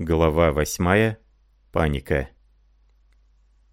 Глава восьмая. Паника.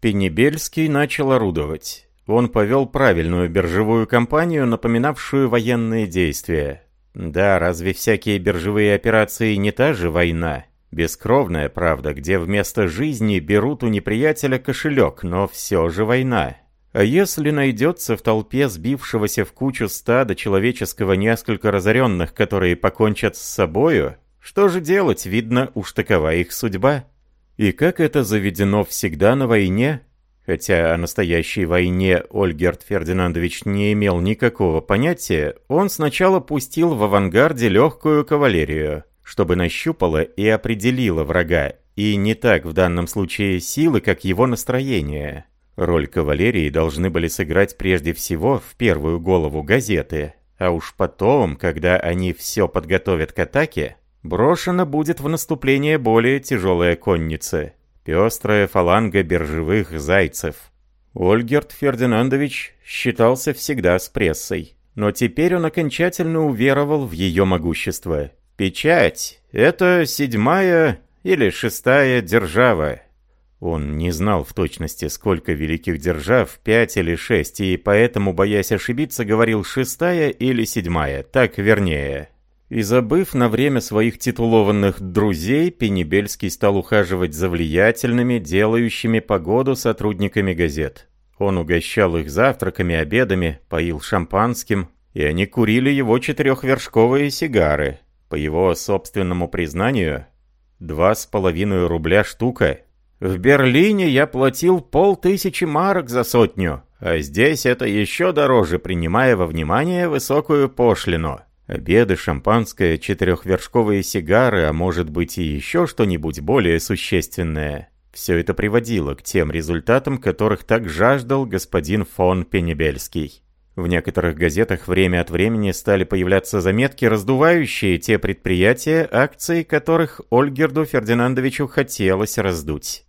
Пенебельский начал орудовать. Он повел правильную биржевую кампанию, напоминавшую военные действия. Да, разве всякие биржевые операции не та же война? Бескровная, правда, где вместо жизни берут у неприятеля кошелек, но все же война. А если найдется в толпе сбившегося в кучу стада человеческого несколько разоренных, которые покончат с собою, что же делать, видно, уж такова их судьба. И как это заведено всегда на войне, хотя о настоящей войне Ольгерт Фердинандович не имел никакого понятия, он сначала пустил в авангарде легкую кавалерию, чтобы нащупала и определила врага, и не так в данном случае силы, как его настроение. Роль кавалерии должны были сыграть прежде всего в первую голову газеты, а уж потом, когда они все подготовят к атаке, Брошена будет в наступление более тяжелая конница. Пестрая фаланга биржевых зайцев. Ольгерт Фердинандович считался всегда с прессой. Но теперь он окончательно уверовал в ее могущество. Печать — это седьмая или шестая держава. Он не знал в точности, сколько великих держав, пять или шесть, и поэтому, боясь ошибиться, говорил «шестая» или «седьмая», так вернее. И забыв на время своих титулованных «друзей», Пенебельский стал ухаживать за влиятельными, делающими погоду сотрудниками газет. Он угощал их завтраками, обедами, поил шампанским, и они курили его четырехвершковые сигары. По его собственному признанию, два с половиной рубля штука. В Берлине я платил полтысячи марок за сотню, а здесь это еще дороже, принимая во внимание высокую пошлину. Обеды, шампанское, четырехвершковые сигары, а может быть и еще что-нибудь более существенное. Все это приводило к тем результатам, которых так жаждал господин фон Пенебельский. В некоторых газетах время от времени стали появляться заметки, раздувающие те предприятия, акции которых Ольгерду Фердинандовичу хотелось раздуть.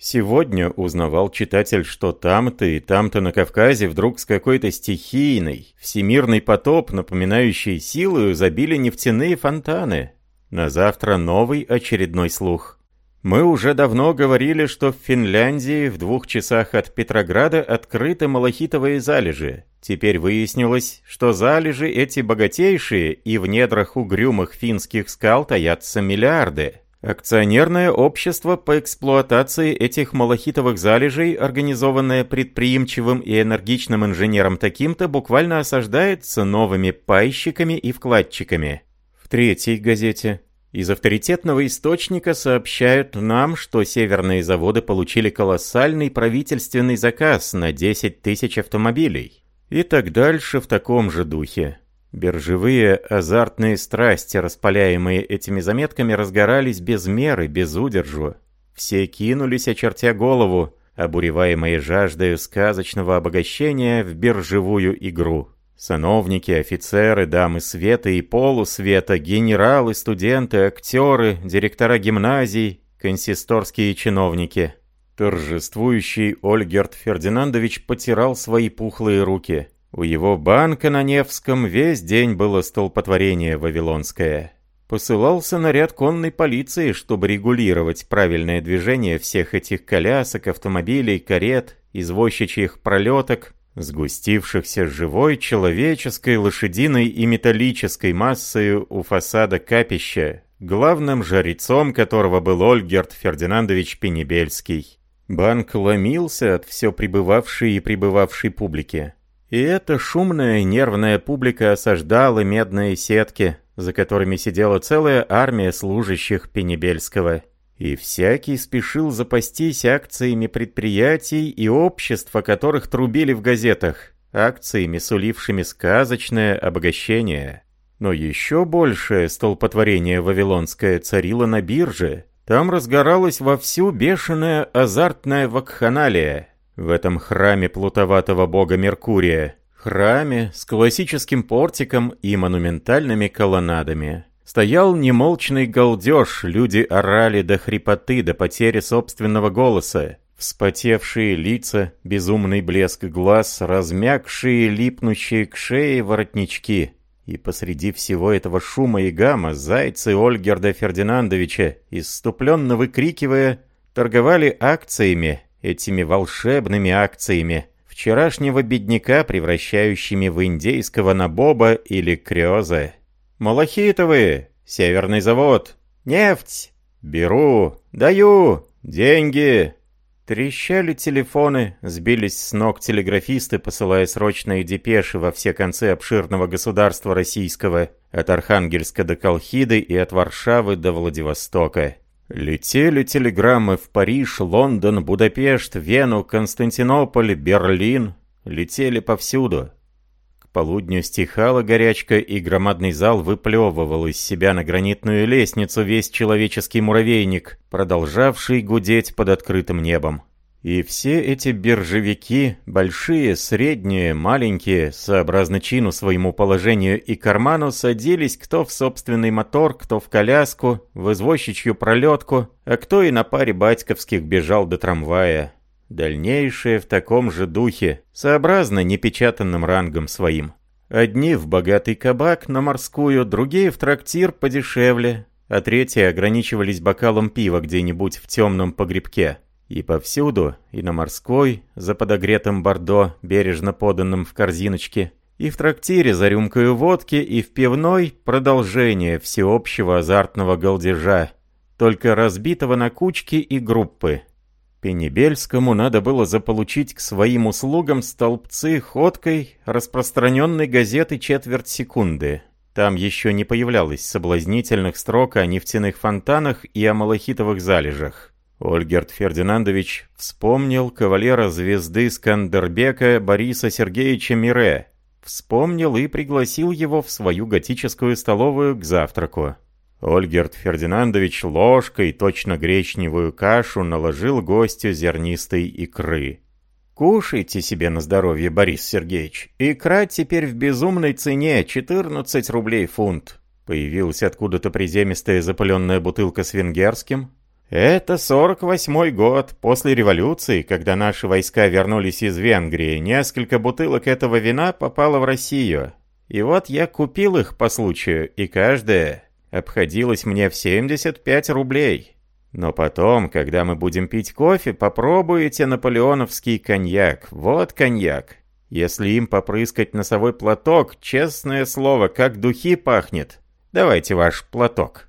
Сегодня узнавал читатель, что там-то и там-то на Кавказе вдруг с какой-то стихийной, всемирный потоп, напоминающий силою, забили нефтяные фонтаны. На завтра новый очередной слух. Мы уже давно говорили, что в Финляндии в двух часах от Петрограда открыты малахитовые залежи. Теперь выяснилось, что залежи эти богатейшие, и в недрах угрюмых финских скал таятся миллиарды. Акционерное общество по эксплуатации этих малахитовых залежей, организованное предприимчивым и энергичным инженером таким-то, буквально осаждается новыми пайщиками и вкладчиками. В третьей газете из авторитетного источника сообщают нам, что северные заводы получили колоссальный правительственный заказ на 10 тысяч автомобилей. И так дальше в таком же духе. Биржевые азартные страсти, распаляемые этими заметками, разгорались без меры, без удержу. Все кинулись, очертя голову, обуреваемые жаждой сказочного обогащения в биржевую игру. Сановники, офицеры, дамы света и полусвета, генералы, студенты, актеры, директора гимназий, консисторские чиновники. Торжествующий Ольгерт Фердинандович потирал свои пухлые руки – у его банка на Невском весь день было столпотворение вавилонское. Посылался наряд конной полиции, чтобы регулировать правильное движение всех этих колясок, автомобилей, карет, извозчичьих пролеток, сгустившихся живой человеческой, лошадиной и металлической массой у фасада капища, главным жрецом которого был Ольгерт Фердинандович Пенебельский. Банк ломился от все прибывавшей и прибывавшей публики. И эта шумная нервная публика осаждала медные сетки, за которыми сидела целая армия служащих Пенебельского. И всякий спешил запастись акциями предприятий и обществ, о которых трубили в газетах, акциями, сулившими сказочное обогащение. Но еще большее столпотворение вавилонское царило на бирже. Там разгоралась вовсю бешеная азартная вакханалия, в этом храме плутоватого бога Меркурия, храме с классическим портиком и монументальными колоннадами, стоял немолчный галдеж, люди орали до хрипоты, до потери собственного голоса. Вспотевшие лица, безумный блеск глаз, размягшие, липнущие к шее воротнички. И посреди всего этого шума и гамма зайцы Ольгерда Фердинандовича, иступленно выкрикивая, торговали акциями, этими волшебными акциями, вчерашнего бедняка, превращающими в индейского набоба или крёза. «Малахитовые! Северный завод! Нефть! Беру! Даю! Деньги!» Трещали телефоны, сбились с ног телеграфисты, посылая срочные депеши во все концы обширного государства российского, от Архангельска до Колхиды и от Варшавы до Владивостока. Летели телеграммы в Париж, Лондон, Будапешт, Вену, Константинополь, Берлин. Летели повсюду. К полудню стихала горячка, и громадный зал выплевывал из себя на гранитную лестницу весь человеческий муравейник, продолжавший гудеть под открытым небом. И все эти биржевики, большие, средние, маленькие, сообразно чину своему положению и карману, садились кто в собственный мотор, кто в коляску, в извозчичью пролетку, а кто и на паре батьковских бежал до трамвая. Дальнейшее в таком же духе, сообразно непечатанным рангом своим. Одни в богатый кабак на морскую, другие в трактир подешевле, а третьи ограничивались бокалом пива где-нибудь в темном погребке. И повсюду, и на морской, за подогретым бордо, бережно поданным в корзиночке, и в трактире за рюмкою водки, и в пивной продолжение всеобщего азартного галдежа, только разбитого на кучки и группы. Пенебельскому надо было заполучить к своим услугам столбцы ходкой распространенной газеты «Четверть секунды». Там еще не появлялось соблазнительных строк о нефтяных фонтанах и о малахитовых залежах. Ольгерт Фердинандович вспомнил кавалера звезды Скандербека Бориса Сергеевича Мире. Вспомнил и пригласил его в свою готическую столовую к завтраку. Ольгерт Фердинандович ложкой точно гречневую кашу наложил гостю зернистой икры. «Кушайте себе на здоровье, Борис Сергеевич. Икра теперь в безумной цене, 14 рублей фунт». Появилась откуда-то приземистая запыленная бутылка с венгерским, это 48 год, после революции, когда наши войска вернулись из Венгрии, несколько бутылок этого вина попало в Россию. И вот я купил их по случаю, и каждая обходилась мне в 75 рублей. Но потом, когда мы будем пить кофе, попробуйте наполеоновский коньяк. Вот коньяк. Если им попрыскать носовой платок, честное слово, как духи пахнет. Давайте ваш платок.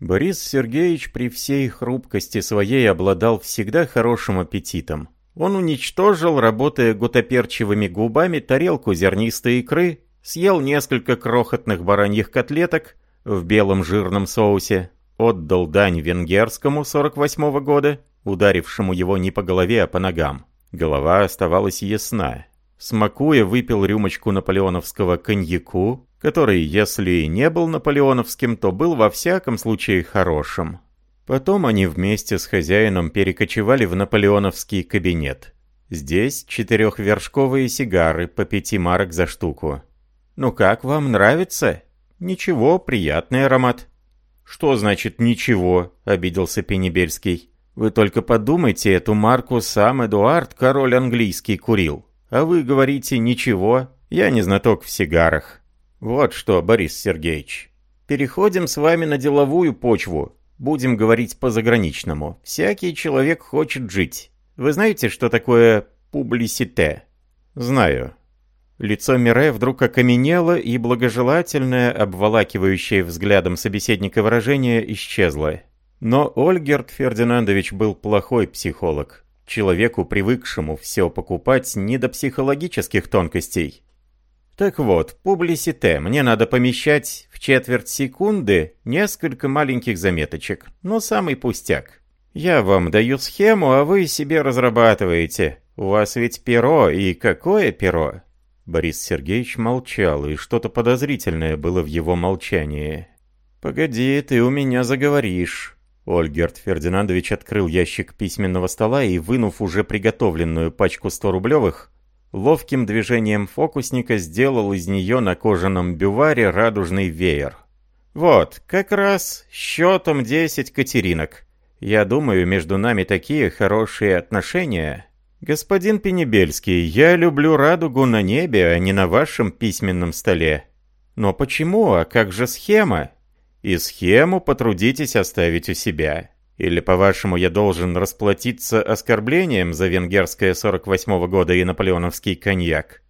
Борис Сергеевич при всей хрупкости своей обладал всегда хорошим аппетитом. Он уничтожил, работая гутоперчивыми губами, тарелку зернистой икры, съел несколько крохотных бараньих котлеток в белом жирном соусе, отдал дань венгерскому 48-го года, ударившему его не по голове, а по ногам. Голова оставалась ясна. Смакуя, выпил рюмочку наполеоновского коньяку, который, если и не был наполеоновским, то был во всяком случае хорошим. Потом они вместе с хозяином перекочевали в наполеоновский кабинет. Здесь четырехвершковые сигары по пяти марок за штуку. «Ну как вам, нравится?» «Ничего, приятный аромат». «Что значит «ничего»?» — обиделся Пенебельский. «Вы только подумайте, эту марку сам Эдуард, король английский, курил. А вы говорите «ничего». Я не знаток в сигарах». Вот что, Борис Сергеевич. Переходим с вами на деловую почву. Будем говорить по-заграничному. Всякий человек хочет жить. Вы знаете, что такое публисите? Знаю. Лицо Мире вдруг окаменело, и благожелательное, обволакивающее взглядом собеседника выражение исчезло. Но Ольгерт Фердинандович был плохой психолог. Человеку, привыкшему все покупать, не до психологических тонкостей. Так вот, публисите, мне надо помещать в четверть секунды несколько маленьких заметочек, но самый пустяк. Я вам даю схему, а вы себе разрабатываете. У вас ведь перо, и какое перо? Борис Сергеевич молчал, и что-то подозрительное было в его молчании. «Погоди, ты у меня заговоришь». Ольгерт Фердинандович открыл ящик письменного стола и, вынув уже приготовленную пачку 100-рублевых, ловким движением фокусника сделал из нее на кожаном бюваре радужный веер. «Вот, как раз счетом 10 катеринок. Я думаю, между нами такие хорошие отношения. Господин Пенебельский, я люблю радугу на небе, а не на вашем письменном столе. Но почему, а как же схема? И схему потрудитесь оставить у себя. Или, по-вашему, я должен расплатиться оскорблением за венгерское 48-го года и наполеоновский коньяк?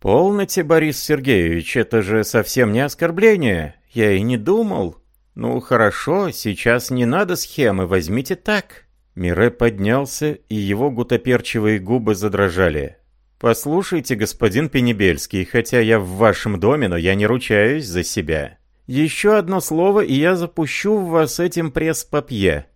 Полноте, Борис Сергеевич, это же совсем не оскорбление. Я и не думал. Ну, хорошо, сейчас не надо схемы, возьмите так. Мире поднялся, и его гутоперчивые губы задрожали. «Послушайте, господин Пенебельский, хотя я в вашем доме, но я не ручаюсь за себя. Еще одно слово, и я запущу в вас этим пресс-папье».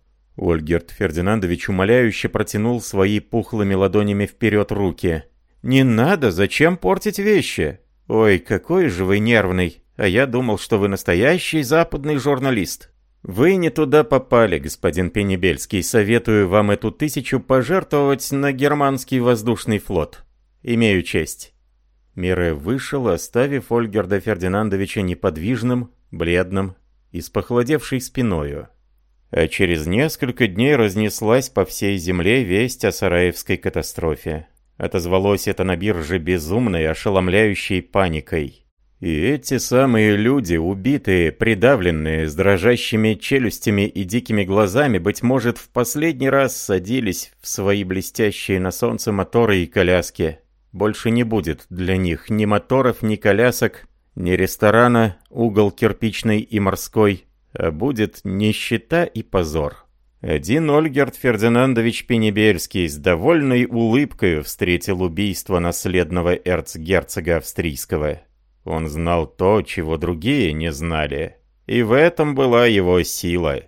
Ольгерт Фердинандович умоляюще протянул свои пухлыми ладонями вперед руки. «Не надо, зачем портить вещи? Ой, какой же вы нервный, а я думал, что вы настоящий западный журналист». «Вы не туда попали, господин Пенебельский. Советую вам эту тысячу пожертвовать на германский воздушный флот. Имею честь». Мире вышел, оставив Ольгерда Фердинандовича неподвижным, бледным и с похолодевшей спиною. А через несколько дней разнеслась по всей земле весть о Сараевской катастрофе. Отозвалось это на бирже безумной, ошеломляющей паникой. И эти самые люди, убитые, придавленные, с дрожащими челюстями и дикими глазами, быть может, в последний раз садились в свои блестящие на солнце моторы и коляски. Больше не будет для них ни моторов, ни колясок, ни ресторана, угол кирпичный и морской, будет нищета и позор. Один Ольгерт Фердинандович Пенебельский с довольной улыбкой встретил убийство наследного эрцгерцога австрийского. Он знал то, чего другие не знали. И в этом была его сила.